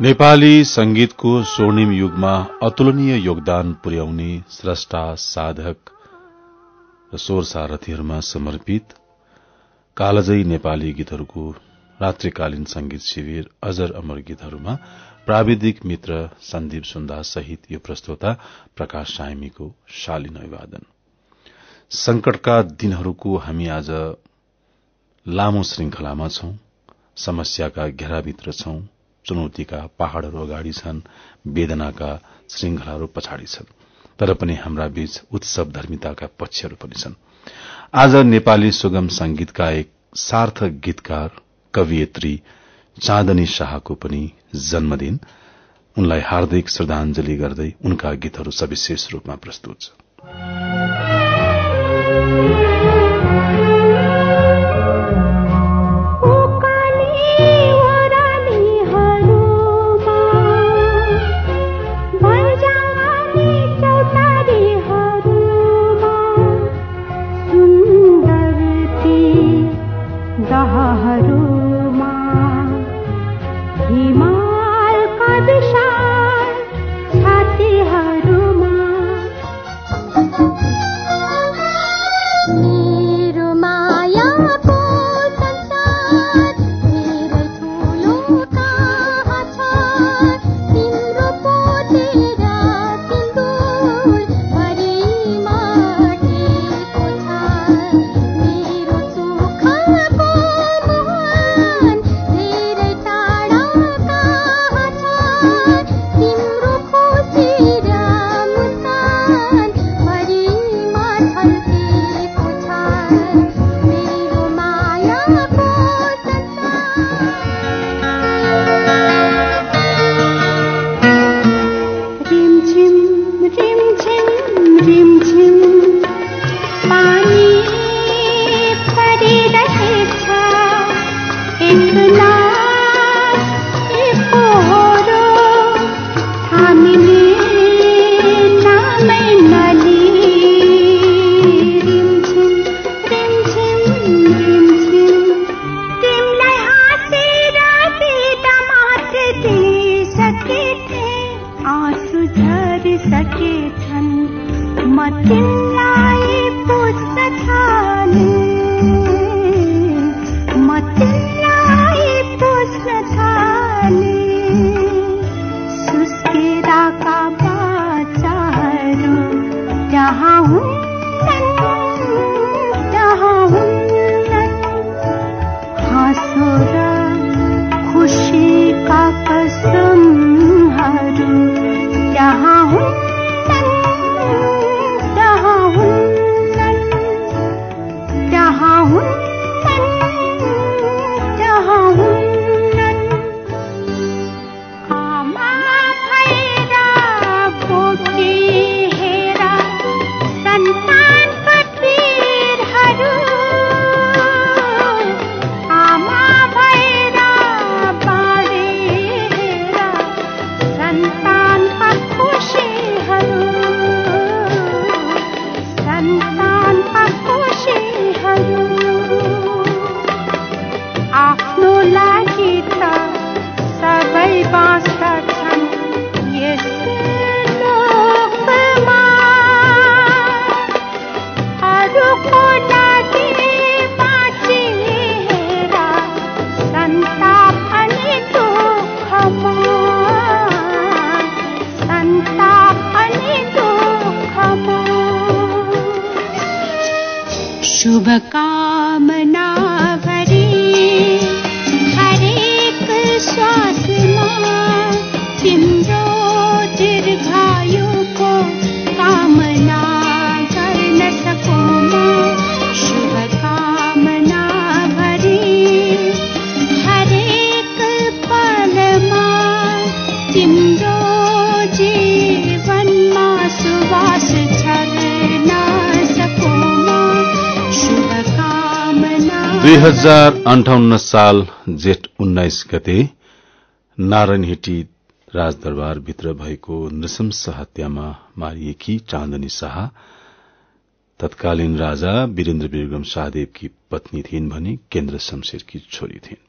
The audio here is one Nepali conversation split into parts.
नेपाली संगीतको स्वर्णिम युगमा अतुलनीय योगदान पुर्याउने स्रष्टा साधक र स्वर सारथीहरूमा समर्पित कालजयी नेपाली गीतहरूको रात्रिकालीन संगीत शिविर अजर अमर गीतहरूमा प्राविधिक मित्र सन्दीप सुन्दा सहित यो प्रस्तोता प्रकाश सायमीको शालीन अभिवादन। संकटका दिनहरूको हामी आज लामो श्रृंखलामा छौं समस्याका घेराभित्र छौं चुनौतीका पहाड़हरू अगाडि छन् वेदनाका श्रृंखलाहरू पछाडि छन्। तर पनि हाम्रा बीच उत्सव धर्मिताका पक्षहरू पनि छन्। आज नेपाली सुगम संगीतका एक सार्थक गीतकार कवियत्री चाँदनी शाहको पनि जन्मदिन। उनलाई हार्दिक श्रद्धांजलि गर्दै उनका गीतहरू सविशेष रूपमा प्रस्तुत छ। तिम्रो हजार अन्ठाउन्न साल जेठ उन्नाइस गते नारायणहिटी राजदरबारभित्र भएको नृशंस हत्यामा मारिएकी चाँदनी शाह तत्कालीन राजा वीरेन्द्र विक्रम शाहदेवकी पत्नी थिइन् भने केन्द्र शमशेरकी छोरी थिइन्।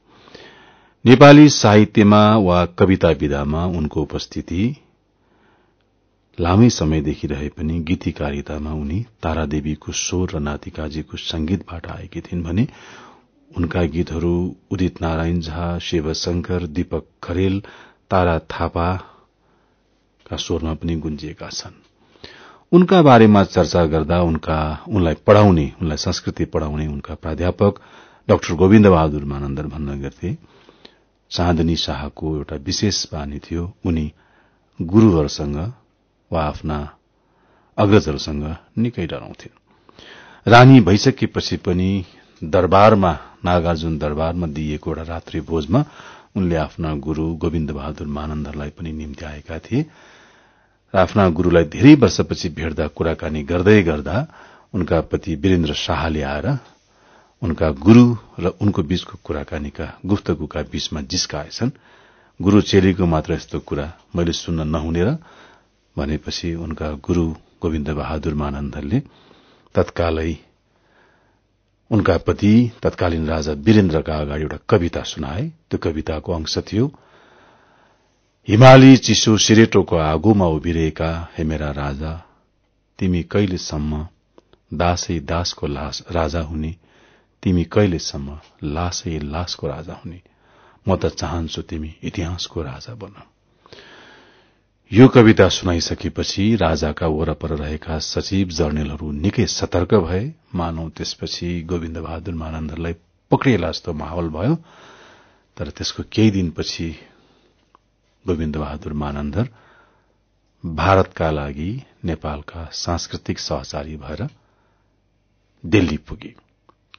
नेपाली साहित्यमा वा कविता विधामा उनको उपस्थिति लामै समयदेखि रहे पनि गीतिकारितामा उनी तारादेवीको स्वर र नातिकाजीको संगीतबाट आएकी थिइन् भने उनका गीतहरू उदित नारायण झा शिवशंकर दीपक खरेल तारा थापाका स्वरमा पनि गुन्जिएका छन्। उनका बारेमा चर्चा गर्दा उनका उनलाई पढ़ाउने उनलाई संस्कृति पढ़ाउने उनका प्राध्यापक डाक्टर गोविन्द बहादुर मानन्दर भन्न गर्थे। चाँदनी शाहको एउटा विशेष बानी थियो। उनी गुरूहरूसँग वा आफ्ना अग्रजहरूसँग निकै डराउँथे। रानी भइसकेपछि पनि दरबारमा नागार्जुन दरबारमा दिइएको एउटा रात्रि भोजमा उनले आफ्ना गुरू गोविन्द बहादुर मानन्दरलाई पनि निम्ति आएका थिए। आफ्ना गुरूलाई धेरै वर्षपछि भेट्दा कुराकानी गर्दै गर्दा उनका पति वीरेन्द्र शाहले आएर उनका गुरू र उनको बीचको कुराकानीका गुप्तगुका बीचमा जिस्काएछन्। गुरू चेलीको मात्र यस्तो कुरा मैले सुन्न नहुने र भनेपछि उनका गुरू गोविन्द बहादुर मानन्दरले तत्कालै उनका पति तत्कालीन राजा वीरेन्द्रका अगाडि एउटा कविता सुनाए। त्यो कविताको अंश थियो हिमाली चिसो सिरेटोको आगोमा उभिरहेका हे मेरा राजा तिमी कहिलेसम्म दासै दासको राजा हुने तिमी कहिलेसम्म लासै लासको राजा हुने। म त चाहन्छु तिमी इतिहासको राजा बन। यो कविता सुनाइसकेपछि राजाका वरपर रहेका सचिव जर्नेलहरू निकै सतर्क भए। मानौ त्यसपछि गोविन्द बहादुर मानन्दरलाई पक्रिएला जस्तो माहौल भयो। तर त्यसको केही दिनपछि गोविन्द बहादुर मानन्दर भारतका लागि नेपालका सांस्कृतिक सहचारी भएर दिल्ली पुगे।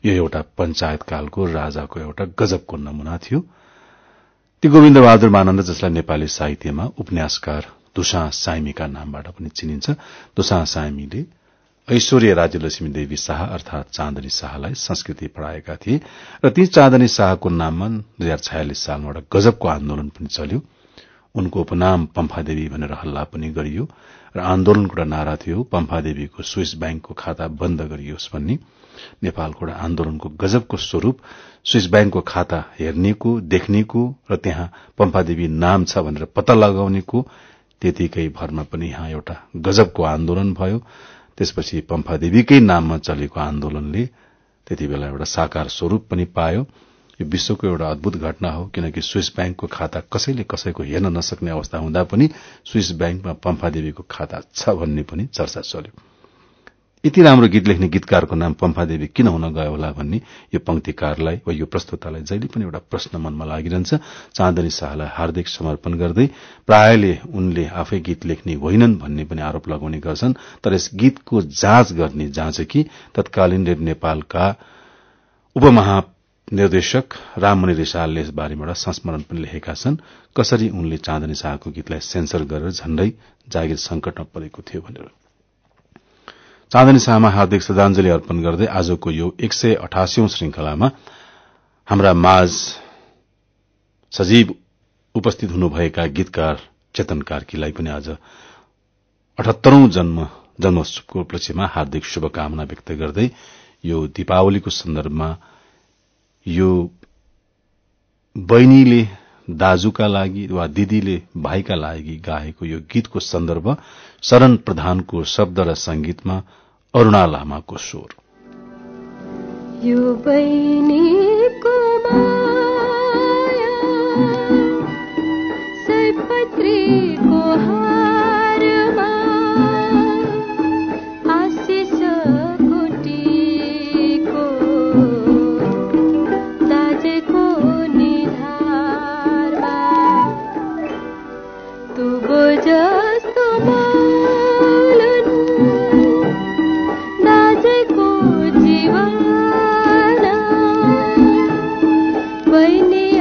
यो एउटा पञ्चायतकालको राजाको एउटा गजबको नमूना थियो। ती गोविन्द बहादुर मानन्द जसलाई नेपाली साहित्यमा उपन्यासकार दुसा साइमीका नामबाट पनि चिनिन्छ। दुसा साइमीले ऐश्वर्य राज्यलक्ष्मी देवी शाह अर्थात चाँदनी शाहलाई संस्कृति पढ़ाएका थिए र ती चाँदनी शाहको नाममा दुई हजार छयालिस सालमा एउटा गजबको आन्दोलन पनि चल्यो। उनको उपनाम पम्फादेवी भनेर हल्ला पनि गरियो र आन्दोलनको एउटा नारा थियो पम्फादेवीको स्विस ब्याङ्कको खाता बन्द गरियोस् भन्ने। नेपालको एउटा आन्दोलनको गजबको स्वरूप स्विस ब्याङ्कको खाता हेर्नेको देख्नेको र त्यहाँ पम्फादेवी नाम छ भनेर पत्ता लगाउनेको त्यतिकै भरमा पनि यहाँ एउटा गजबको आन्दोलन भयो। त्यसपछि पम्फादेवीकै नाममा चलेको आन्दोलनले त्यति बेला एउटा साकार स्वरूप पनि पायो। यो विश्वको एउटा अद्भुत घटना हो किनकि स्विस ब्याङ्कको खाता कसैले कसैको हेर्न नसक्ने अवस्था हुँदा पनि स्विस ब्याङ्कमा पम्फादेवीको खाता छ भन्ने पनि चर्चा चल्यो। यति राम्रो गीत लेख्ने गीतकारको नाम पम्फादेवी किन हुन गयो होला भन्ने यो पंक्तिकारलाई वा यो प्रस्तुतालाई जहिले पनि एउटा प्रश्न मनमा लागिरहन्छ। चाँदनी शाहलाई हार्दिक समर्पण गर्दै प्रायले उनले आफै गीत लेख्ने होइनन् भन्ने पनि आरोप लगाउने गर्छन् तर यस गीतको जाँच गर्ने जाँचकी तत्कालीन नेपालका उपमहा निर्देशक राममणि रिसालले यस बारेमा एउटा संस्मरण पनि लेखेका छन्। कसरी उनले चाँदनी शाहको गीतलाई सेन्सर गरेर झण्डै जागिर संकटमा परेको थियो भनेर। चाँदनी शाहमा हार्दिक श्रद्धांजलि अर्पण गर्दै आजको यो एक सय अठासी श्रृंखलामा हाम्रा माझ सजीव उपस्थित हुनुभएका गीतकार चेतन कार्कीलाई पनि आज अठहत्तरौं जन्म जन्मोत्सवको उपलक्ष्यमा हार्दिक शुभकामना व्यक्त गर्दै यो दीपावलीको सन्दर्भमा यो बहिनीले दाजुका लागि वा दिदीले भाइका लागि गाएको यो गीतको सन्दर्भ शरण प्रधानको शब्द र संगीतमा अरूणा लामाको स्वर। यो बहिनी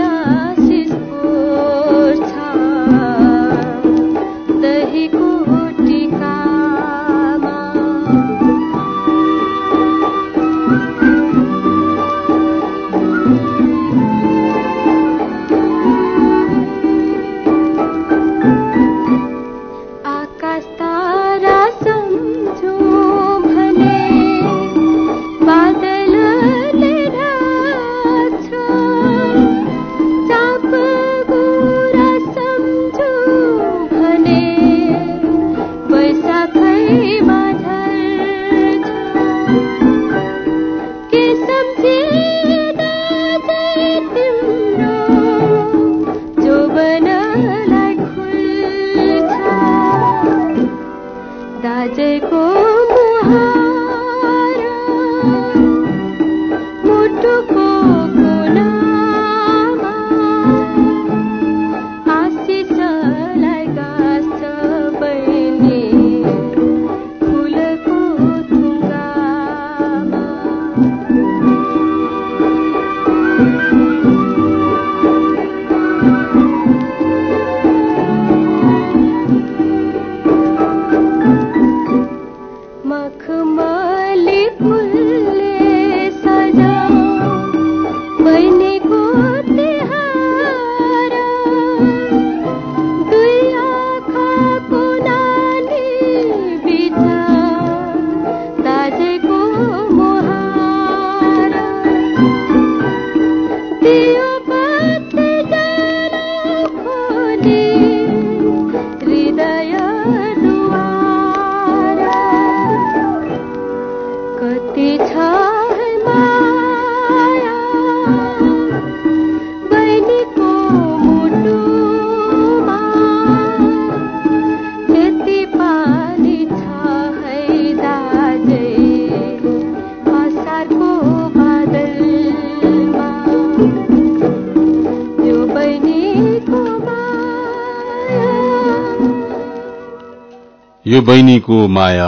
बहिनीको माया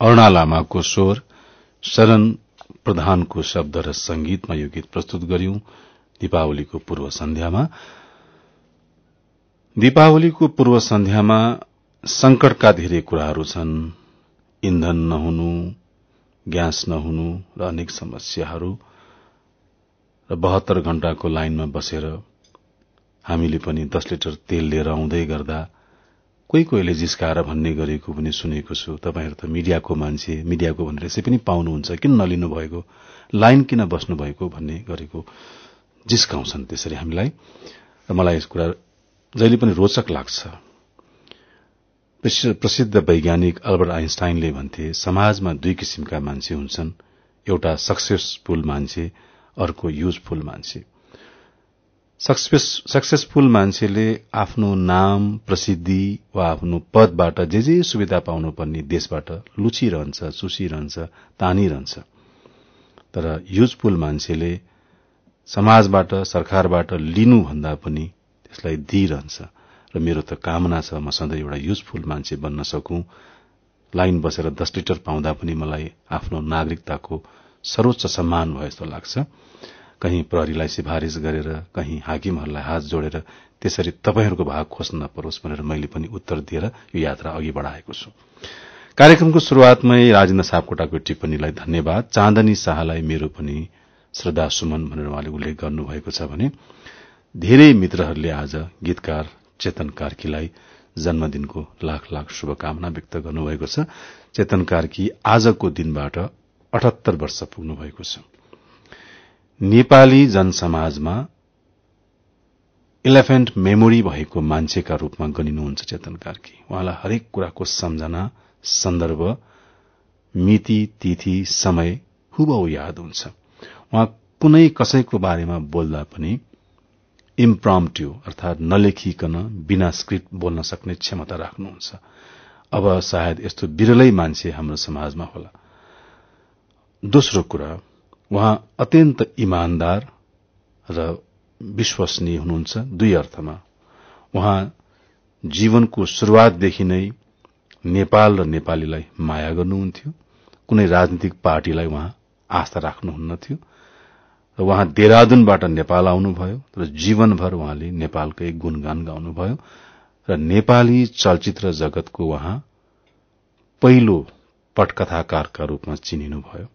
अरूणा लामाको स्वर शरण प्रधानको शब्द र संगीतमा यो गीत प्रस्तुत गर्यौं दीपावलीको पूर्व सन्ध्यामा। दीपावलीको पूर्व सन्ध्यामा संकटका धेरै कुराहरू छन्। इन्धन नहुनु ग्यास नहुनु र अनेक समस्याहरू। र बहत्तर घण्टाको लाइनमा बसेर हामीले पनि दस लिटर तेल लिएर आउँदै गर्दा कोही कोहीले जिस्काएर भन्ने गरेको पनि सुनेको छु। तपाईँहरू त मिडियाको मान्छे मिडियाको भनेर यसै पनि पाउनुहुन्छ। किन नलिनु भएको? लाइन किन बस्नु भएको भन्ने गरेको जिस्काउँछन् त्यसरी हामीलाई। र मलाई यस कुरा जहिले पनि रोचक लाग्छ। प्रसिद्ध वैज्ञानिक अल्बर्ट आइन्स्टाइनले भन्थे समाजमा दुई किसिमका मान्छे हुन्छन्। एउटा सक्सेसफुल मान्छे अर्को युजफुल मान्छे। सक्सेसफुल मान्छेले आफ्नो नाम प्रसिद्धि वा आफ्नो पदबाट जे जे सुविधा पाउनुपर्ने देशबाट लुचिरहन्छ चुसिरहन्छ तानिरहन्छ। तर युजफुल मान्छेले समाजबाट सरकारबाट लिनुभन्दा पनि त्यसलाई दिइरहन्छ। र मेरो त कामना छ म सधैँ एउटा युजफुल मान्छे बन्न सकूं। लाइन बसेर दस लिटर पाउँदा पनि मलाई आफ्नो नागरिकताको सर्वोच्च सम्मान भयो जस्तो लाग्छ। कहीँ प्रहरीलाई सिफारिश गरेर कहीँ हाकिमहरूलाई हात जोडेर त्यसरी तपाईँहरूको भाग खोज्न नपरोस् भनेर मैले पनि उत्तर दिएर यो यात्रा अघि बढ़ाएको छु। कार्यक्रमको शुरूआतमै राजेन्द्र सापकोटाको टिप्पणीलाई धन्यवाद। चाँदनी शाहलाई मेरो पनि श्रद्धा सुमन भनेर उहाँले उल्लेख गर्नुभएको छ भने धेरै मित्रहरूले आज गीतकार चेतन कार्कीलाई जन्मदिनको लाख लाख शुभकामना व्यक्त गर्नुभएको छ। चेतन कार्की आजको दिनबाट अठहत्तर वर्ष पुग्नु भएको छ। नेपाली जनसमाजमा इलेफेन्ट मेमोरी भएको मान्छेका रूपमा गनिनुहुन्छ चेतन कार्की। उहाँलाई हरेक कुराको सम्झना सन्दर्भ मिति तिथि समय हुबहु याद हुन्छ। उहाँ कुनै कसैको बारेमा बोल्दा पनि इम्प्रम्ट्यू अर्थात नलेखिकन बिना स्क्रिप्ट बोल्न सक्ने क्षमता राख्नुहुन्छ। अब सायद यस्तो विरलै मान्छे हाम्रो समाजमा होला। दोस्रो कुरा उहाँ अत्यन्त इमान्दार र विश्वसनीय हुनुहुन्छ दुई अर्थमा। उहाँ जीवनको शुरूआतदेखि नै नेपाल र नेपालीलाई माया गर्नुहुन्थ्यो। कुनै राजनीतिक पार्टीलाई उहाँ आस्था राख्नुहुन्न थियो। र उहाँ देहरादूनबाट नेपाल आउनुभयो र जीवनभर उहाँले नेपालकै गुणगान गाउनुभयो। र नेपाली चलचित्र जगतको उहाँ पहिलो पटकथाकारका रूपमा चिनिनुभयो।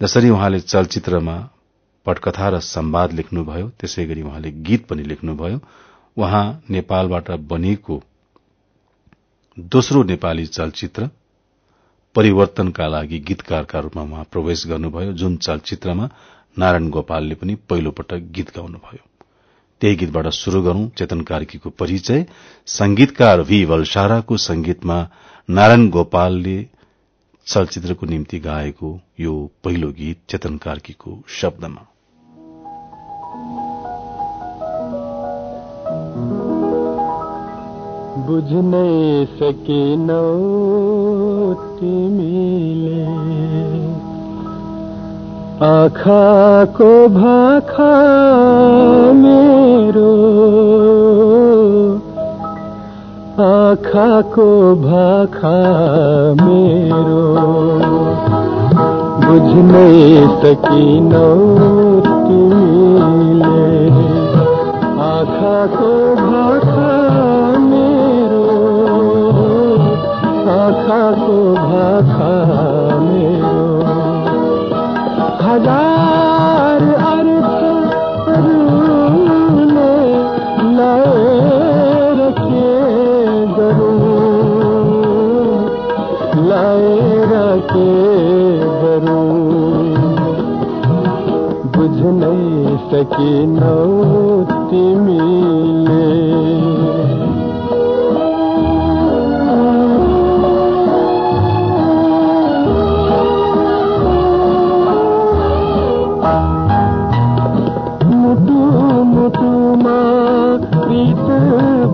जसरी उहाँले चलचित्रमा पटकथा र संवाद लेख्नुभयो त्यसै गरी उहाँले गीत पनि लेख्नुभयो। उहाँ नेपालबाट बनिएको दोस्रो नेपाली चलचित्र परिवर्तनका लागि गीतकारका रूपमा उहाँ प्रवेश गर्नुभयो जुन चलचित्रमा नारायण गोपालले पनि पहिलो पटक गीत गाउनुभयो। त्यही गीतबाट शुरू गरौं। चेतन कार्कीको परिचय। संगीतकार भी. वलसाराको संगीतमा नारायण गोपालले चलचित्रको निम्ति गाएको यो पहिलो गीत चेतन कार्कीको शब्दमा। बुझ्नै सकिनौ तिमीले। आँखाको भाखा मेरो आँखाको भाखा मेरो। बुझ्नै सकिनौ तिमीले। आँखाको भाखा मेरो। आँखाको भाखा मेरो। हजार के गरौँ बुझ्नै सकिनौ तिमीले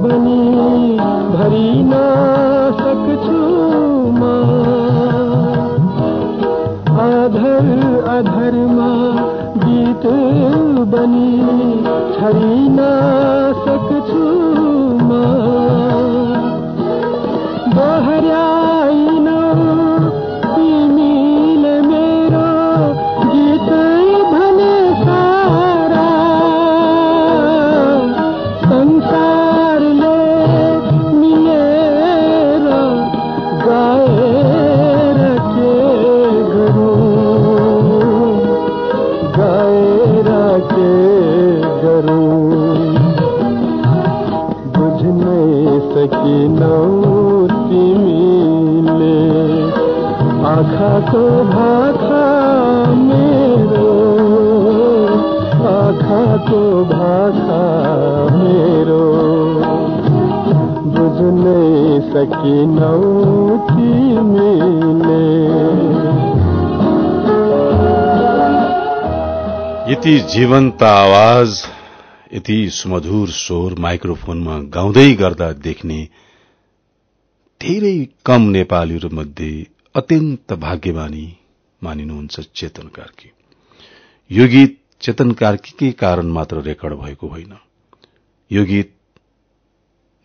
बनी भरिन बनी छरिन सक्छु। यति जीवन्त आवाज यति सुमधुर स्वर माइक्रोफोनमा गाउँदै गर्दा देख्ने धेरै कम नेपालीहरू मध्ये अत्यन्त भाग्यमानी मानिनुहुन्छ चेतन कार्की। यो गीत चेतन कार्कीकै कारण मात्र रेकर्ड भएको होइन। यो गीत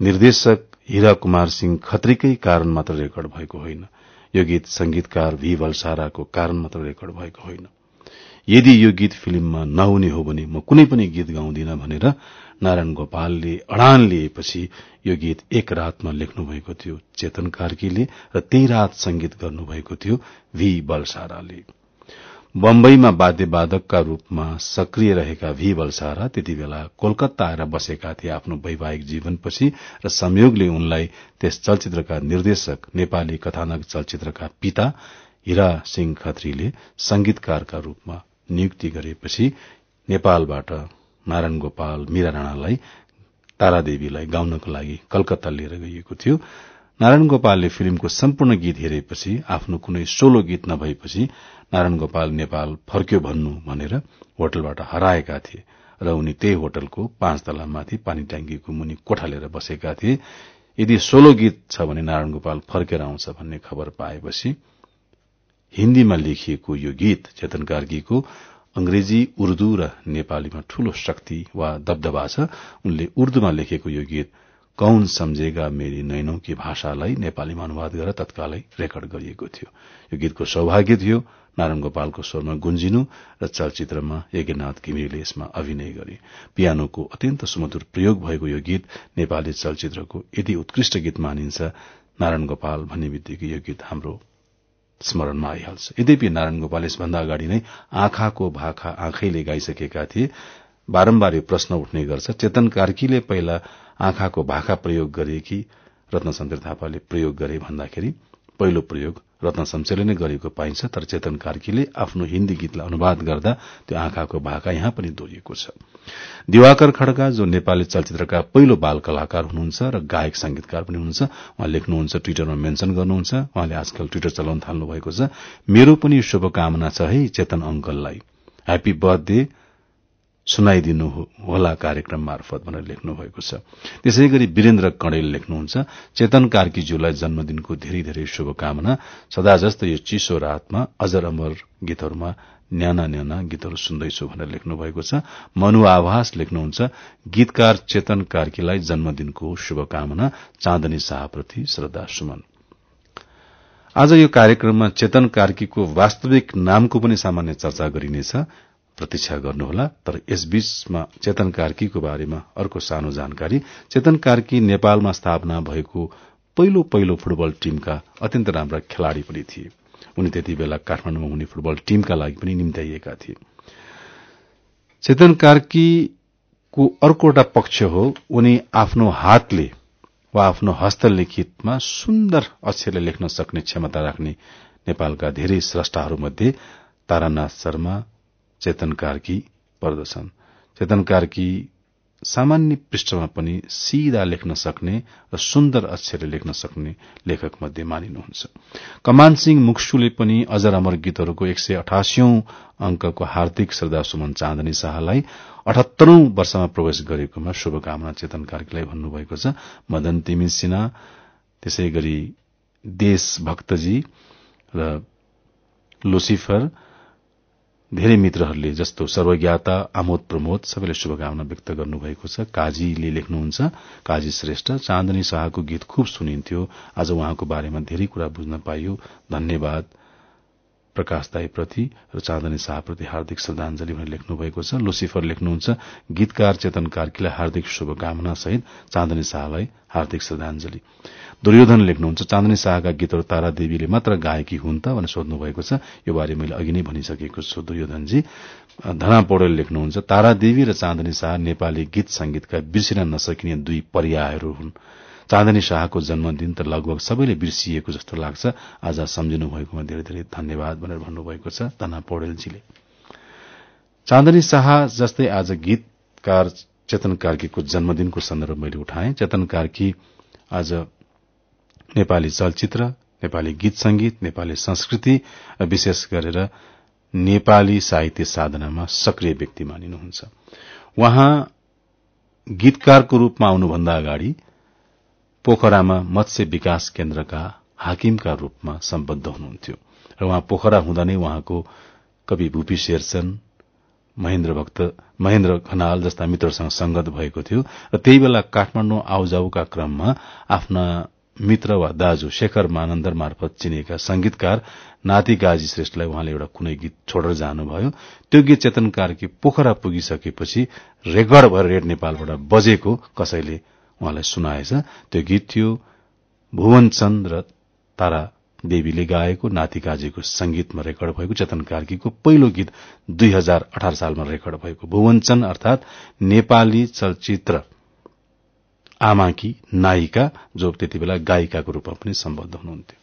निर्देशक हीरा कुमार सिंह खत्रीकै कारण मात्र रेकर्ड भएको होइन। यो गीत संगीतकार भी वलसाराको कारण मात्र रेकर्ड भएको होइन। यदि यो गीत फिल्ममा नहुने हो भने म कुनै पनि गीत गाउँदिन भनेर नारायण गोपालले अडान लिएपछि यो गीत एक रातमा लेख्नु भएको थियो चेतन कार्कीले र त्यही रात संगीत गर्नुभएको थियो भी बलसाराले बम्बईमा वाद्यवादकका रूपमा सक्रिय रहेका भी बलसारा त्यति बेला कोलकाता आएर बसेका थिए आफ्नो वैवाहिक जीवनपछि र संयोगले उनलाई त्यस चलचित्रका निर्देशक नेपाली कथानक चलचित्रका पिता हिरा सिंह खत्रीले संगीतकारका रूपमा नियुक्ति गरेपछि नेपालबाट नारायण गोपाल मीरा राणालाई तारादेवीलाई गाउनको लागि कलकत्ता लिएर गइएको थियो। नारायण गोपालले फिल्मको सम्पूर्ण गीत हेरेपछि आफ्नो कुनै सोलो गीत नभएपछि नारायण गोपाल नेपाल फर्क्यो भन्नु भनेर होटलबाट हराएका थिए र उनी त्यही होटलको पाँच तलामाथि पानी ट्याङ्कीको मुनि कोठा लिएर बसेका थिए। यदि सोलो गीत छ भने नारायण गोपाल फर्केर आउँछ भन्ने खबर पाएपछि हिन्दीमा लेखिएको यो गीत चेतन कार्कीको अंग्रेजी उर्दू र नेपालीमा ठूलो शक्ति वा दबदबा छ। उनले उर्दूमा लेखेको यो गीत कौन सम्झेगा मेरी नैनौ की भाषालाई नेपालीमा अनुवाद गरेर तत्कालै रेकर्ड गरिएको थियो। यो गीतको सौभाग्य थियो। नारायण गोपालको स्वरमा गुन्जिनु र चलचित्रमा यज्ञनाथ घिमिरेले यसमा अभिनय गरे। पियानोको अत्यन्त सुमधुर प्रयोग भएको यो गीत नेपाली चलचित्रको यति उत्कृष्ट गीत मानिन्छ नारायण गोपाल भन्ने बित्तिकै यो गीत हाम्रो स्मरणमा आइहाल्छ। यद्यपि नारायण गोपाल यसभन्दा अगाडि नै आँखाको भाखा आँखैले गाइसकेका थिए बारम्बार यो प्रश्न उठ्ने गर्छ चेतन कार्कीले पहिला आँखाको भाखा प्रयोग गरे कि रत्न शमशेर थापाले प्रयोग गरे भन्दाखेरि पहिलो प्रयोग रत्न शमशेरले नै गरेको पाइन्छ तर चेतन कार्कीले आफ्नो हिन्दी गीतलाई अनुवाद गर्दा त्यो आँखाको भाका यहाँ पनि दोहोरिएको छ। दिवाकर खड्का जो नेपाली चलचित्रका पहिलो बाल कलाकार हुनुहुन्छ र गायक संगीतकार पनि हुनुहुन्छ उहाँ लेख्नुहुन्छ ट्विटरमा मेन्शन गर्नुहुन्छ उहाँले आजकल ट्विटर चलाउन थाल्नु भएको छ। मेरो पनि शुभकामना छ है चेतन अंकललाई ह्याप्पी बर्थडे सुनाइदिनु होला कार्यक्रम मार्फत भनेर लेख्नु भएको छ। त्यसै गरी वीरेन्द्र कणेल लेख्नुहुन्छ चेतन कार्कीज्यूलाई जन्मदिनको धेरै धेरै शुभकामना। सदा जस्तो यो चिसो रातमा अजर अमर गीतहरूमा न्याना न्याना गीतहरू सुन्दैछु भनेर लेख्नु भएको छ। मनु आभास लेख्नुहुन्छ गीतकार चेतन कार्कीलाई जन्मदिनको शुभकामना। चाँदनी शाहप्रति श्रद्धा सुमन। आज यो कार्यक्रममा चेतन कार्कीको वास्तविक नामको पनि सामान्य चर्चा गरिनेछ। प्रतीक्षा गर्नुहोला तर यसबीचमा चेतन कार्कीको बारेमा अर्को सानो जानकारी। चेतन कार्की नेपालमा स्थापना भएको पहिलो पहिलो फुटबल टीमका अत्यन्त राम्रा खेलाड़ी पनि थिए। उनी त्यति बेला काठमाडौँमा हुने फुटबल टीमका लागि पनि निम्त्याइएका थिए। चेतन कार्कीको अर्को एउटा पक्ष हो उनी आफ्नो हातले वा आफ्नो हस्तलिखितमा सुन्दर अक्षरले लेख्न सक्ने क्षमता राख्ने नेपालका धेरै स्रष्टाहरूमध्ये तारानाथ शर्मा चेतन कार्की पर्दछन्। चेतन कार्की सामान्य पृष्ठमा पनि सीधा लेख्न सक्ने र सुन्दर अक्षरले लेख्न सक्ने लेखक मध्ये मानिनुहुन्छ। कमान सिंह मुक्सुले पनि अजर अमर गीतहरूको एक सय अठासीौं अंकको हार्दिक श्रद्धा सुमन चाँदनी शाहलाई अठहत्तरौं वर्षमा प्रवेश गरेकोमा शुभकामना चेतन कार्कीलाई भन्नुभएको छ। मदन तिमी सिन्हा त्यसै गरी देशभक्तजी र लुसिफर धेरै मित्रहरूले जस्तो सर्वज्ञाता आमोद प्रमोद सबैले शुभकामना व्यक्त गर्नुभएको छ। काजीले लेख्नुहुन्छ काजी श्रेष्ठ चाँदनी शाहको गीत खुब सुनिन्थ्यो। आज उहाँको बारेमा धेरै कुरा बुझ्न पाइयो। धन्यवाद। प्रकाश दाईप्रति र चाँदनी शाहप्रति हार्दिक श्रद्धांजलि भनेर लेख्नु भएको छ। लुसिफर लेख्नुहुन्छ गीतकार चेतन कार्कीलाई हार्दिक शुभकामना सहित चाँदनी शाहलाई हार्दिक श्रद्धांजलि दुर्योधन लेख्नुहुन्छ चाँदनी शाहका गीतहरू तारा देवीले मात्र गाएकी हुन् त भनेर सोध्नु भएको छ। यो बारे मैले अघि नै भनिसकेको छु। दुर्योधनजी धना पौडेल लेख्नुहुन्छ तारा देवी र चाँदनी शाह नेपाली गीत संगीतका बिर्सिन नसकिने दुई पर्यायहरू हुन्। चाँदनी शाहको जन्मदिन त लगभग सबैले बिर्सिएको जस्तो लाग्छ। आज सम्झिनु भएकोमा धेरै धेरै धन्यवाद भनेर भन्नुभएको छ धना पौडेलजीले। चाँदनी शाह जस्तै आज गीतकार चेतन कार्कीको जन्मदिनको सन्दर्भ मैले उठाएँ। चेतन कार्की आज नेपाली चलचित्र नेपाली गीत संगीत नेपाली संस्कृति विशेष गरेर नेपाली साहित्य साधनामा सक्रिय व्यक्ति मानिनुहुन्छ। उहाँ गीतकारको रूपमा आउनुभन्दा अगाडि पोखरामा मत्स्य विकास केन्द्रका हाकिमका रूपमा सम्बद्ध हुनुहुन्थ्यो र उहाँ पोखरा हुँदा नै उहाँको कवि भूपी शेरचन महेन्द्र भक्त महेन्द्र खनाल जस्ता मित्रसँग संगत भएको थियो र त्यही बेला काठमाडौँ आउजाउका क्रममा आफ्ना मित्र वा दाजु शेखर मानन्दर मार्फत चिनिएका संगीतकार नाति गाजी श्रेष्ठलाई उहाँले एउटा कुनै गीत छोडेर जानुभयो। त्यो गीत चेतन कार्की पोखरा पुगिसकेपछि रेकर्ड भएर रेड नेपालबाट बजेको कसैले उहाँलाई सुनाएछ। त्यो गीत थियो भुवन चन्द र तारा देवीले गाएको नाति काजीको संगीतमा रेकर्ड भएको चेतन कार्कीको पहिलो गीत दुई हजार अठार सालमा रेकर्ड भएको। भुवनचन अर्थात नेपाली चलचित्र आमाकी नायिका जो त्यति बेला गायिकाको रूपमा पनि सम्बद्ध हुनुहुन्थ्यो।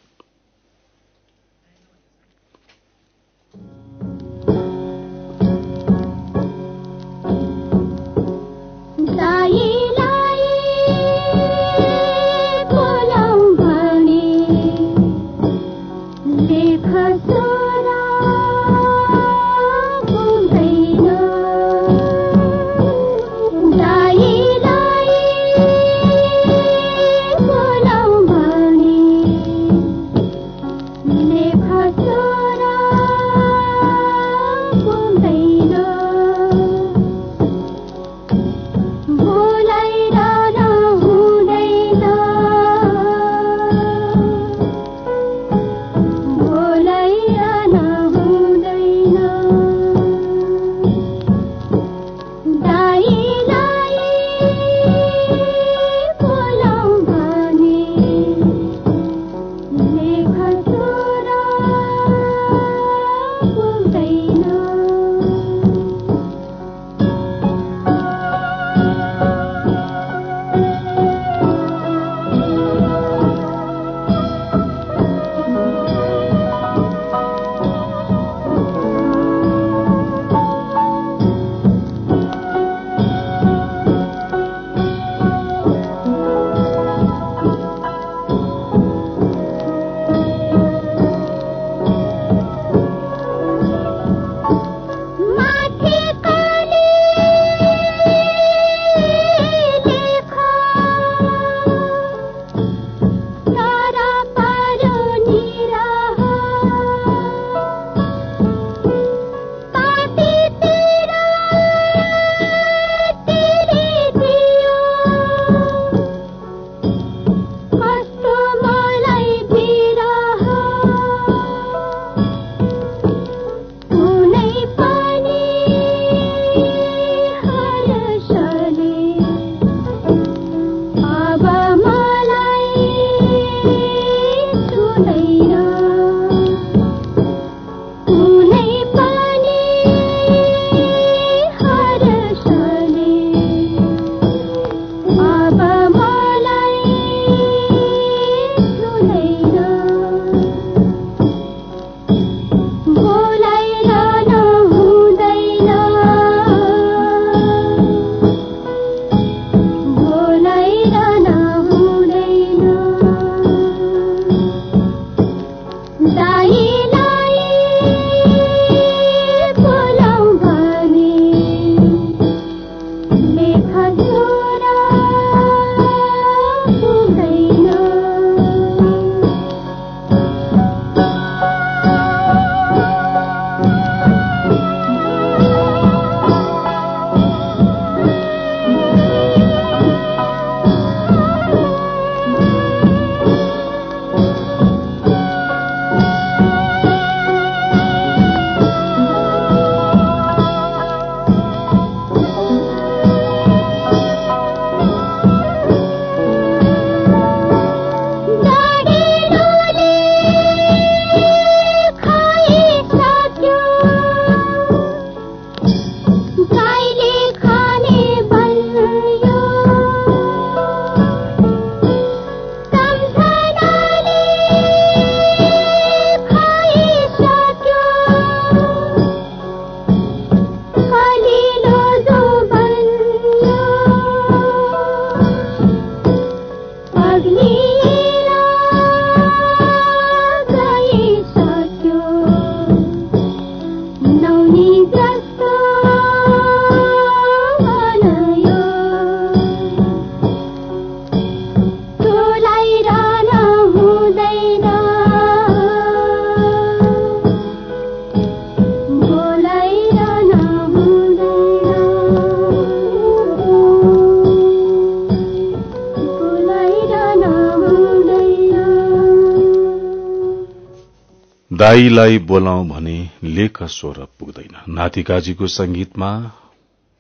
दाईलाई बोलाउ भने लेख स्वर पुग्दैन। नातिकाजीको संगीतमा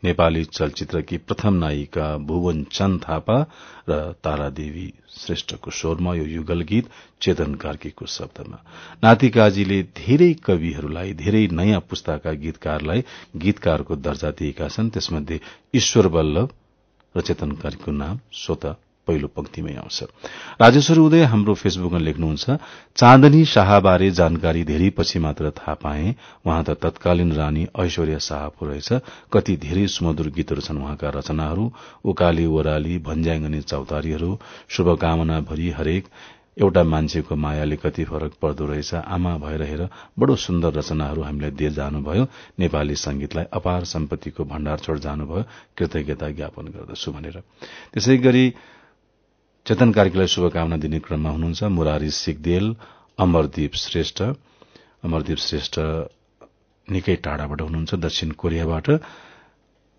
नेपाली चलचित्रकी प्रथम नायिका भुवन चन्द थापा र तारादेवी श्रेष्ठको स्वरमा यो युगल गीत चेतन कार्कीको शब्दमा। नातिकाजीले धेरै कविहरूलाई धेरै नयाँ पुस्ताका गीतकारलाई गीतकारको दर्जा दिएका छन्। त्यसमध्ये ईश्वर बल्लभ र चेतन कार्कीको नाम स्वत पहिलो पंक्तिमै आउँछ। राजेश्वर उदय हाम्रो फेसबुकमा लेख्नुहुन्छ चाँदनी शाहबारे जानकारी धेरै पछि मात्र थाहा पाए। उहाँ त तत्कालीन रानी ऐश्वर्या शाह पो रहेछ। कति धेरै सुमधुर गीतहरू छन् उहाँका रचनाहरू। उकाली ओराली भन्ज्याङ अनि चौतारीहरू। शुभकामना भरि हरेक एउटा मान्छेको मायाले कति फरक पर्दो रहेछ। आमा भएर हेर बडो सुन्दर रचनाहरू हामीलाई दिए जानुभयो। नेपाली संगीतलाई अपार सम्पत्तिको भण्डार छोड जानुभयो। कृतज्ञता ज्ञापन गर्दछु भनेर। त्यसै गरी चेतन कार्कीलाई शुभकामना दिने क्रममा हुनुहुन्छ मुरारी सिगदेल अमरदीप श्रेष्ठ। अमरदीप श्रेष्ठ निकै टाढाबाट हुनुहुन्छ दक्षिण कोरियाबाट।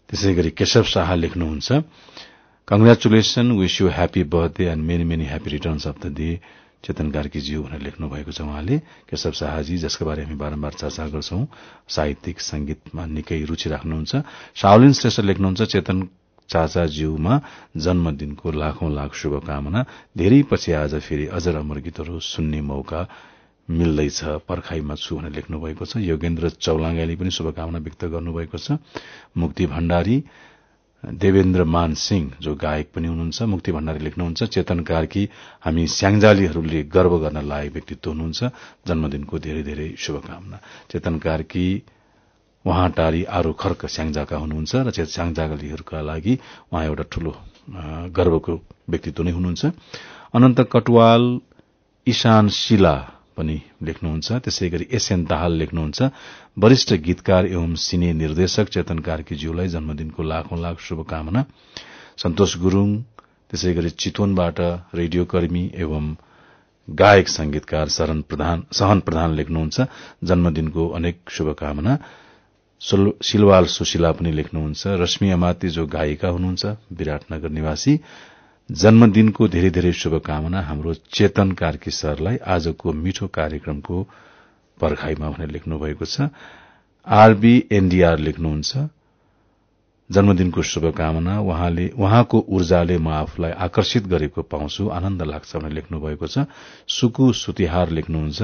त्यसै गरी केशव शाह लेख्नुहुन्छ congratulation wish you happy birthday and many many happy returns of the day Chetan कार्कीज्यू भनेर लेख्नु भएको छ उहाँले। केशव शाहजी जसको बारे हामी बारम्बार चर्चा गर्छौं साहित्यिक संगीतमा निकै रूचि राख्नुहुन्छ। शाओलिन श्रेष्ठ लेख्नुहुन्छ चेतन चाचाज्यूमा जन्मदिनको लाखौं लाख शुभकामना। धेरै पछि आज फेरि अजर अमर गीतहरू सुन्ने मौका मिल्दैछ। पर्खाईमा छु भनेर लेख्नु भएको छ। योगेन्द्र चौलाङ्गाले पनि शुभकामना व्यक्त गर्नुभएको छ। मुक्ति भण्डारी देवेन्द्र मान सिंह जो गायक पनि हुनुहुन्छ मुक्ति भण्डारी लेख्नुहुन्छ। चेतन कार्की हामी स्याङजालीहरूले गर्व गर्न लायक व्यक्तित्व हुनुहुन्छ। जन्मदिनको धेरै धेरै शुभकामना। चेतन कार्की उहाँ टारी आरो खर्क स्याङजाका हुनुहुन्छ र स्याङजालीहरूका लागि उहाँ एउटा ठूलो गर्वको व्यक्तित्व नै हुनुहुन्छ। अनन्त कटवाल ईशान शिला पनि लेख्नुहुन्छ। त्यसै गरी एसएन दाहाल लेख्नुहुन्छ। वरिष्ठ गीतकार एवं सिने निर्देशक चेतन कार्कीज्यूलाई जन्मदिनको लाखौं लाख शुभकामना। सन्तोष गुरूङ त्यसै गरी चितवनबाट रेडियो कर्मी एवं गायक संगीतकार सहन प्रधान लेख्नुहुन्छ। जन्मदिनको अनेक शुभकामना। सिलवाल सुशीला पनि लेख्नुहुन्छ। रश्मि अमाती जो गायिका हुनुहुन्छ विराटनगर निवासी। जन्मदिनको धेरै धेरै शुभकामना। हाम्रो चेतन कार्की सरलाई आजको मिठो कार्यक्रमको पर्खाईमा भनेर लेख्नु भएको छ। आरबी एनडीआर लेख्नुहुन्छ। जन्मदिनको शुभकामना। उहाँको ऊर्जाले म आफूलाई आकर्षित गरेको पाउँछु। आनन्द लाग्छ भनेर लेख्नु भएको छ। सुकु सुतिहार लेख्नुहुन्छ।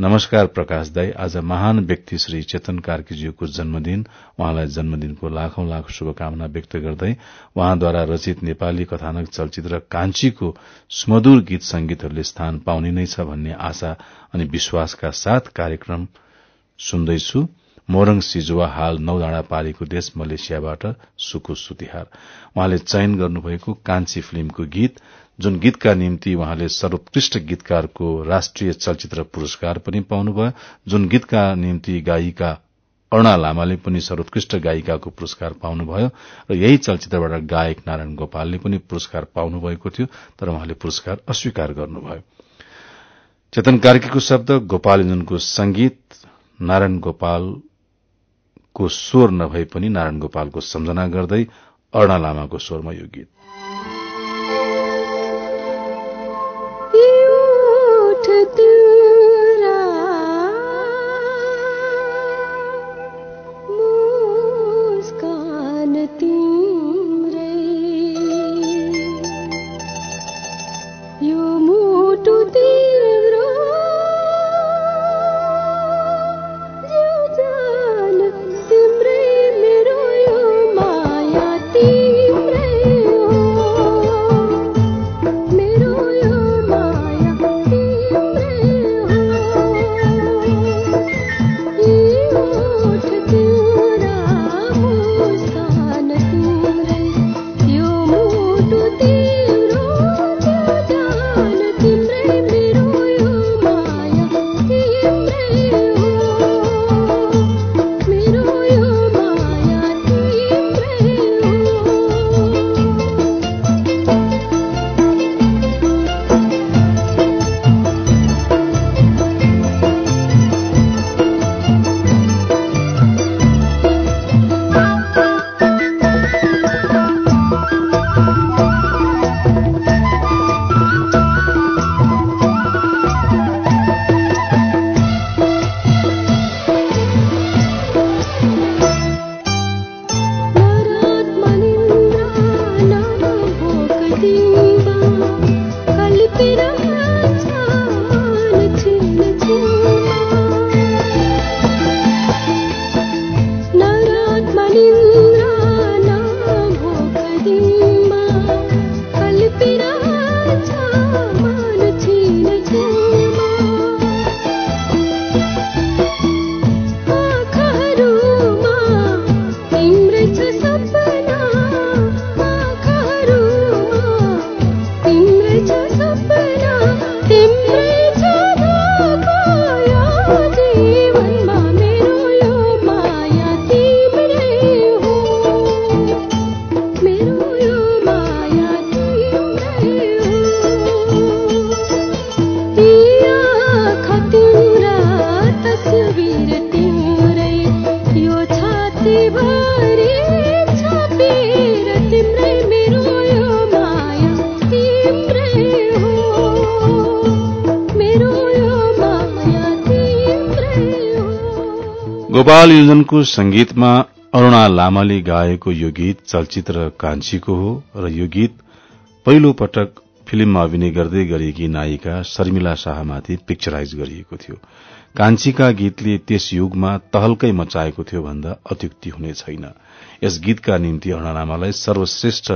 नमस्कार प्रकाश दाई। आज महान व्यक्ति श्री चेतन कार्कीज्यूको जन्मदिन। उहाँलाई जन्मदिनको लाखौं लाख शुभकामना व्यक्त गर्दै उहाँद्वारा रचित नेपाली कथानक चलचित्र कान्छीको सुमधुर गीत संगीतहरूले स्थान पाउने नै छ भन्ने आशा अनि विश्वासका साथ कार्यक्रम सुन्दैछु। मोरङ सिजुवा हाल नौ डाँडा पारीको देश मलेसियाबाट सुकु सुतिहार। उहाँले चयन गर्नुभएको कान्छी फिल्मको गीत जुन गीतका निम्ति उहाँले सर्वोत्कृष्ट गीतकारको राष्ट्रिय चलचित्र पुरस्कार पनि पाउनुभयो जुन गीतका निम्ति गायिका अरूणा लामाले पनि सर्वोत्कृष्ट गायिकाको पुरस्कार पाउनुभयो र यही चलचित्रबाट गायक नारायण गोपालले पनि पुरस्कार पाउनुभएको थियो तर उहाँले पुरस्कार अस्वीकार गर्नुभयो। चेतन कार्कीको शब्द गोपालजनको संगीत नारायण गोपाल को स्वर नभए पनि नारायण गोपालको सम्झना गर्दै अर्ण लामाको स्वरमा यो गीत। गोपाल योजनको संगीतमा अरूणा लामाले गाएको यो गीत चलचित्र कान्छीको हो र यो गीत पहिलो पटक फिल्ममा अभिनय गर्दै गरेकी नायिका शर्मिला शाहमाथि पिक्चराइज गरिएको थियो। कान्छीका गीतले त्यस युगमा तहलकै मचाएको थियो भन्दा अत्युक्ति हुने छैन। यस गीतका निम्ति अरूणा लामालाई सर्वश्रेष्ठ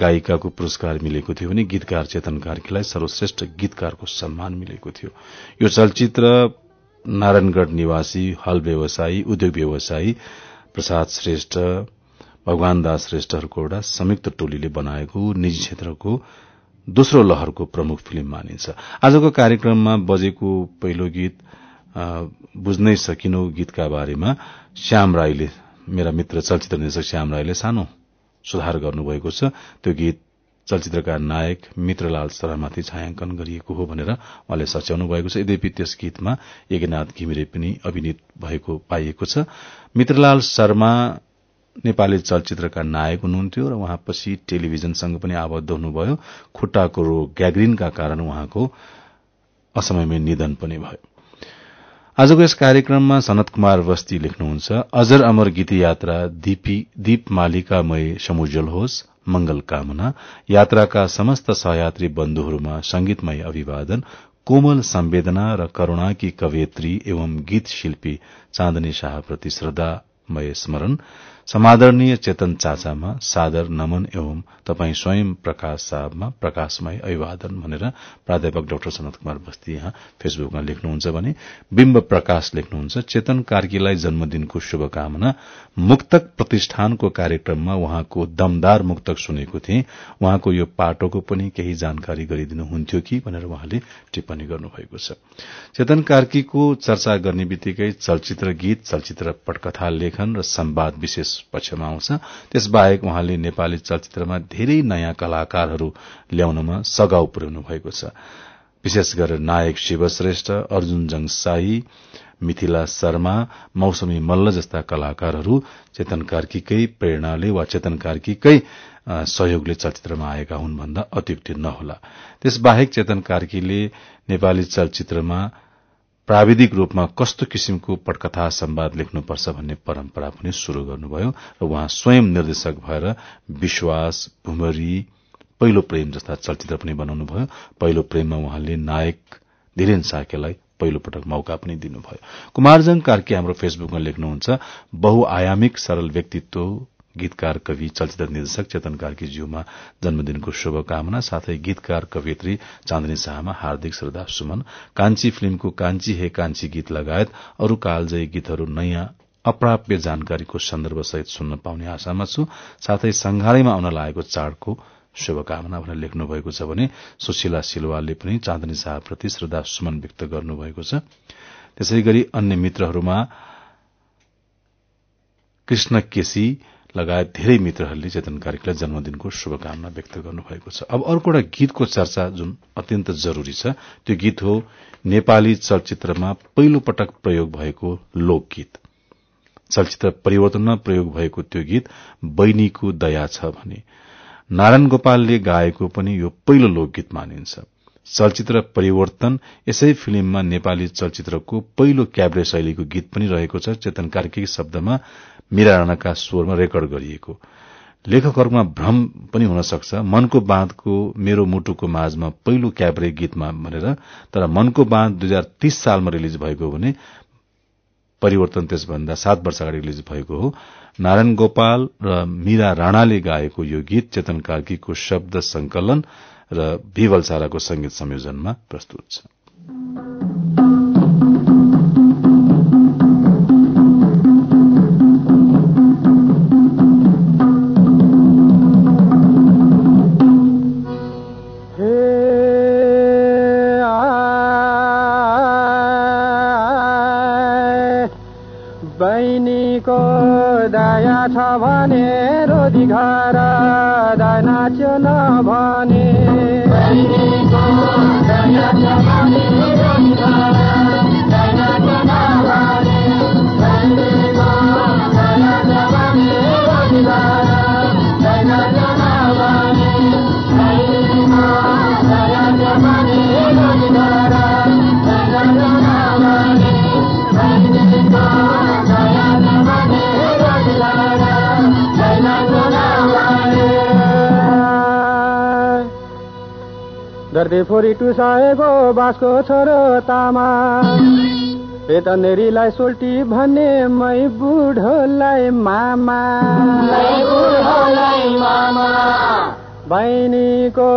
गायिकाको पुरस्कार मिलेको थियो भने गीतकार चेतन कार्कीलाई सर्वश्रेष्ठ गीतकारको सम्मान मिलेको थियो। यो चलचित्र नारायणगढ़ निवासी हल व्यवसायी उद्योग व्यवसायी प्रसाद श्रेष्ठ भगवान दास श्रेष्ठहरूको एउटा संयुक्त टोलीले बनाएको निजी क्षेत्रको दोस्रो लहरको प्रमुख फिल्म मानिन्छ। आजको कार्यक्रममा बजेको पहिलो गीत बुझ्नै सकिनौ गीतका बारेमा श्याम राईले मेरा मित्र चलचित्र निर्देशक श्याम राईले सानो सुधार गर्नुभएको छ। त्यो गीत चलचित्रका नायक मित्रलाल शर्मामाथि छायाङ्कन गरिएको हो भनेर उहाँले सच्याउनु भएको छ। यद्यपि त्यस गीतमा यज्ञनाथ घिमिरे पनि अभिनीत भएको पाइएको छ। मित्रलाल शर्मा नेपाली चलचित्रका नायक हुनुहुन्थ्यो र उहाँपछि टेलिभिजनसँग पनि आबद्ध हुनुभयो। खुट्टाको रोग ग्याग्रिनका कारण उहाँको असमयमै निधन पनि भयो। आजको यस कार्यक्रममा सनत कुमार बस्ती लेख्नुहुन्छ। अजर अमर गीत यात्रा दीप मालिकामय समुज्जल होस्। मंगल कामना यात्राका समस्त सहयात्री बन्धुहरूमा संगीतमय अभिवादन कोमल संवेदना र करूणाकी कवयत्री एवं गीत शिल्पी चाँदनी शाहप्रति श्रद्धामय स्मरण समादरणीय चेतन चाचामा सादर नमन एवं तपाई स्वयं प्रकाश साहबमा प्रकाशमय अभिवादन भनेर प्राध्यापक डाक्टर सनत कुमार बस्ती यहाँ फेसबुकमा लेख्नुहुन्छ भने बिम्ब प्रकाश लेख्नुहुन्छ चेतन कार्कीलाई जन्मदिनको शुभकामना। मुक्तक प्रतिष्ठानको कार्यक्रममा उहाँको दमदार मुक्तक सुनेको थिए। उहाँको यो पाटोको पनि केही जानकारी गरिदिनुहुन्थ्यो कि? भनेर उहाँले टिप्पणी गर्नुभएको छ। चेतन कार्कीको चर्चा गर्ने चलचित्र गीत चलचित्र पटकथा लेखन र संवाद विशेष पक्षमा आउँछ। त्यसबाहेक उहाँले नेपाली चलचित्रमा धेरै नयाँ कलाकारहरू ल्याउनमा सघाउ पुर्याउनु भएको छ। विशेष गरेर नायक शिवश्रेष्ठ अर्जुन जङसाई मिथिला शर्मा मौसमी मल्ल जस्ता कलाकारहरू चेतन कार्कीकै प्रेरणाले वा चेतन कार्कीकै सहयोगले चलचित्रमा आएका हुन् भन्दा अत्युक्ति नहोला। त्यसबाहेक चेतन कार्कीले नेपाली चलचित्रमा प्राविधिक रूपमा कस्तो किसिमको पटकथा संवाद लेख्नुपर्छ भन्ने परम्परा पनि शुरू गर्नुभयो र उहाँ स्वयं निर्देशक भएर विश्वास भुमरी पहिलो प्रेम जस्ता चलचित्र पनि बनाउनु भयो पहिलो प्रेममा उहाँले नायक धीरेन साकेलाई पहिलो पटक मौका पनि दिनुभयो। कुमारजङ कार्की हाम्रो फेसबुकमा लेख्नुहुन्छ बहुआयामिक सरल व्यक्तित्व गीतकार कवि चलचित्र निर्देशक चेतन कार्की ज्यूमा जन्मदिनको शुभकामना साथै गीतकार कवित्री चाँदनी शाहमा हार्दिक श्रद्धा सुमन कान्छी फिल्मको कान्छी हे कान्छी गीत लगायत अरू कालजयी गीतहरू नयाँ अप्राप्य जानकारीको सन्दर्भसहित सुन्न पाउने आशामा छु। साथै संघारैमा आउन लागेको चाडको शुभकामना भनेर लेख्नु भएको छ भने सुशीला सिलवालले पनि चाँदनी शाहप्रति श्रद्धा सुमन व्यक्त गर्नुभएको छ। त्यसै गरी अन्य मित्रहरूमा कृष्ण केसी लगायत धेरै मित्रहरूले चेतन कार्कीलाई जन्मदिनको शुभकामना व्यक्त गर्नुभएको छ। अब अर्को एउटा गीतको चर्चा जुन अत्यन्त जरूरी छ त्यो गीत हो नेपाली चलचित्रमा पहिलो पटक प्रयोग भएको लोकगीत। चलचित्र परिवर्तनमा प्रयोग भएको त्यो गीत बैनीको दया छ भने। नारायण गोपालले गाएको पनि यो पहिलो लोकगीत मानिन्छ। चलचित्र परिवर्तन यसै फिल्ममा नेपाली चलचित्रको पहिलो क्याब्रे शैलीको गीत पनि रहेको छ। चेतन कार्की शब्दमा मीरा राणाका स्वरमा रेकर्ड गरिएको। लेखकहरूमा भ्रम पनि हुन सक्छ। मनको बाँधको मेरो मुटुको माझमा पहिलो क्याब्रे गीतमा भनेर तर मनको बाँध दुई हजार तीस सालमा रिलिज भएको भने परिवर्तन त्यसभन्दा सात वर्ष अगाडि रिलिज भएको हो। नारायण गोपाल र मीरा राणाले गाएको यो गीत चेतन कार्कीको शब्द संकलन र साराको संगीत संयोजनमा प्रस्तुत छ। छ भने रोजी घर छ भने। रेफोरी टुसाएको बाँसको छोरो तामा। वेतनेरीलाई सोल्टी भने मै बुढोलाई मामा। बहिनीको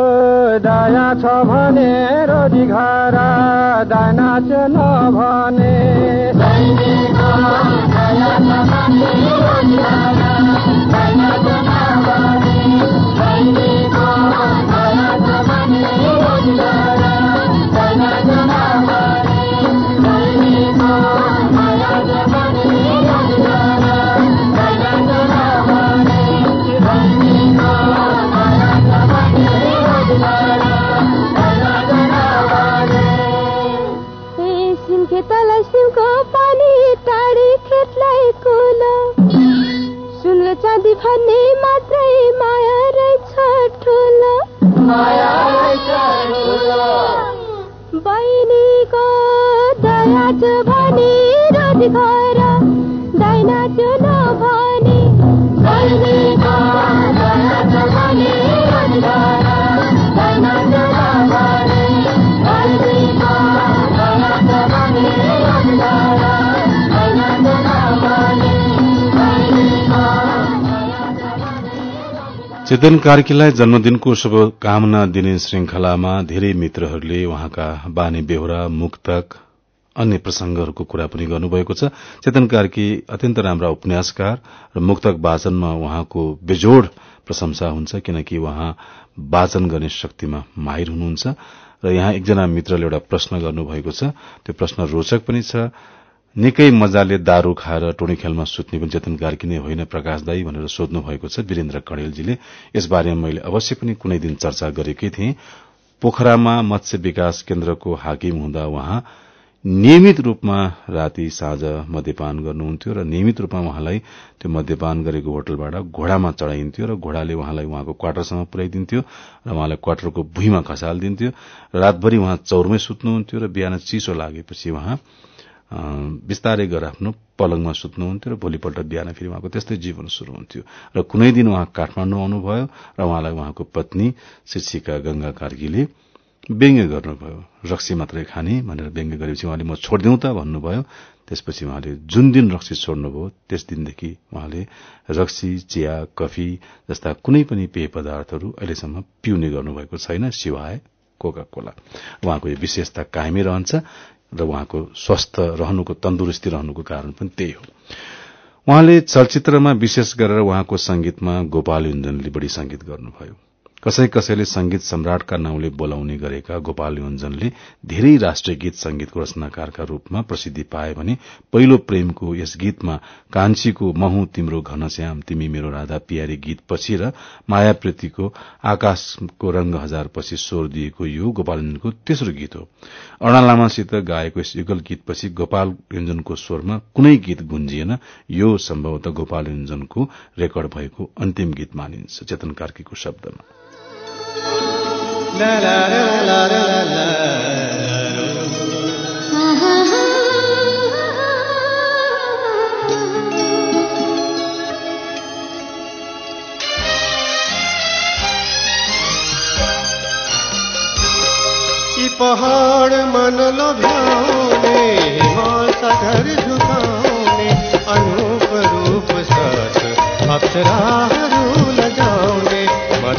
दया छ भने रोजी घर दाना नभने। ए चेतन कार्कीलाई जन्मदिनको शुभकामना दिने श्रृंखलामा धेरै मित्रहरूले उहाँका बानी बेहोरा मुक्तक अन्य प्रसंगहरूको कुरा पनि गर्नुभएको छ। चेतन कार्की अत्यन्त राम्रा उपन्यासकार र मुक्तक वाचनमा उहाँको बेजोड़ प्रशंसा हुन्छ किनकि उहाँ वाचन गर्ने शक्तिमा माहिर हुनुहुन्छ। र यहाँ एकजना मित्रले एउटा प्रश्न गर्नुभएको छ। त्यो प्रश्न रोचक पनि छ। निकै मजाले दारू खाएर टोणी खेलमा सुत्ने पनि चेतन कार्की नै होइन प्रकाश दाई भनेर सोध्नु भएको छ वीरेन्द्र कणेलजीले। यसबारेमा मैले अवश्य पनि कुनै दिन चर्चा गरेकै थिएँ। पोखरामा मत्स्य विकास केन्द्रको हाकिम हुँदा उहाँ नियमित रूपमा राति साँझ मद्यपान गर्नुहुन्थ्यो र नियमित रूपमा उहाँलाई त्यो मद्यपान गरेको होटलबाट घोडामा चढ़ाइन्थ्यो र घोडाले उहाँलाई उहाँको क्वार्टरसम्म पुर्याइदिन्थ्यो र उहाँलाई क्वार्टरको भुइँमा खसालिदिन्थ्यो। रातभरि उहाँ चौरमै सुत्नुहुन्थ्यो र बिहान चिसो लागेपछि उहाँ बिस्तारै गरेर आफ्नो पलङमा सुत्नुहुन्थ्यो र भोलिपल्ट बिहान फेरि उहाँको त्यस्तै जीवन शुरू हुन्थ्यो। र कुनै दिन उहाँ काठमाडौँ आउनुभयो र उहाँलाई उहाँको पत्नी शिक्षिका गंगा कार्कीले व्यङ्ग्य गर्नुभयो। रक्सी मात्रै खाने भनेर व्यङ्ग्य गरेपछि उहाँले म छोडिदिउँ त भन्नुभयो। त्यसपछि उहाँले जुन दिन रक्सी छोड्नुभयो त्यस दिनदेखि उहाँले रक्सी चिया कफी जस्ता कुनै पनि पेय पदार्थहरू अहिलेसम्म पिउने गर्नुभएको छैन सिवाय कोका कोला उहाँको यो विशेषता कायमै रहन्छ। र उहाँको स्वस्थ रहनुको तन्दुरुस्ती रहनुको कारण पनि त्यही हो। उहाँले चलचित्रमा विशेष गरेर उहाँको संगीतमा गोपाल युञ्जनले बढ़ी संगीत गर्नुभयो। कसै कसैले संगीत सम्राटका नाउँले बोलाउने गरेका गोपाल युञ्जनले धेरै राष्ट्रिय गीत संगीतको रचनाकारका रूपमा प्रसिद्धि पाए भने पहिलो प्रेमको यस गीतमा कान्छीको महु तिम्रो घनश्याम तिमी मेरो राधा पियारी गीत पछि र माया प्रीतिको आकाशको रंग हजार पछि स्वर दिएको यो गोपाल युञ्जनको तेस्रो गीत हो। अरूणा लामासित गाएको यस युगल गीतपछि गोपाल युञ्जनको स्वरमा कुनै गीत गुन्जिएन। यो सम्भवतः गोपाल युञ्जनको रेकर्ड भएको अन्तिम गीत मानिन्छ। चेतन कार्कीको शब्दमा। पहाड मन लोभ्याउने हिमाल सागर झुकाउने अनुप रूप साथ अप्सराहरू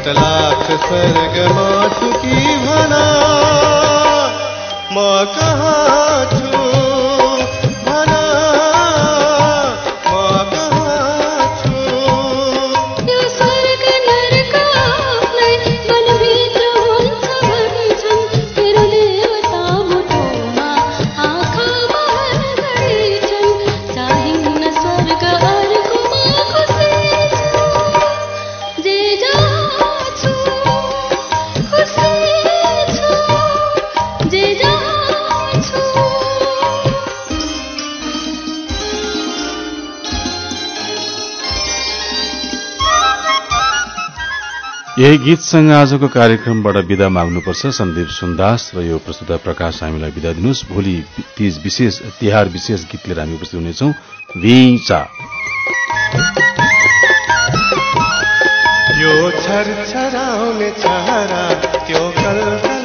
मतलाक स्वर्गमा सुखी भना म कहाँ छु यही गीतसँग आजको कार्यक्रमबाट विदा माग्नुपर्छ। सन्दीप सुन्दास र यो प्रस्तुत प्रकाश हामीलाई विदा दिनुहोस्। भोलि तीज विशेष तिहार विशेष गीत लिएर हामी उपस्थित हुनेछौँ। यो छर छराउने त्यो खोला।